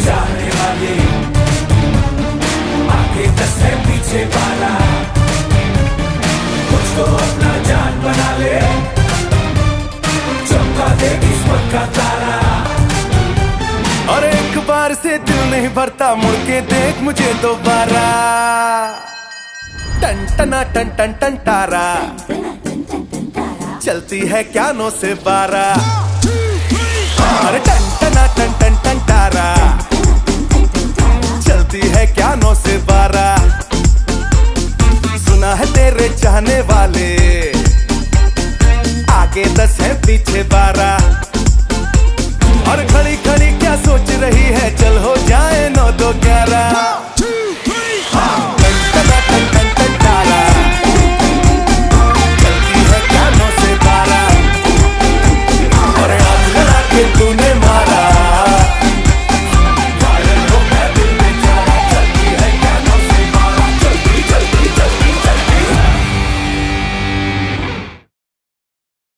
जाने वाले आगे दस है पीछे अपना जान बना ले दे किस्मत का तारा और एक बार से दिल नहीं भरता, मुड़ के देख मुझे दोबारा। टन, टना, टन टन टन, तारा। चलती है क्या नो से बारा। अरे टन हुई है क्या नौ से बारह सुना है तेरे चाहने वाले। आगे दस है, पीछे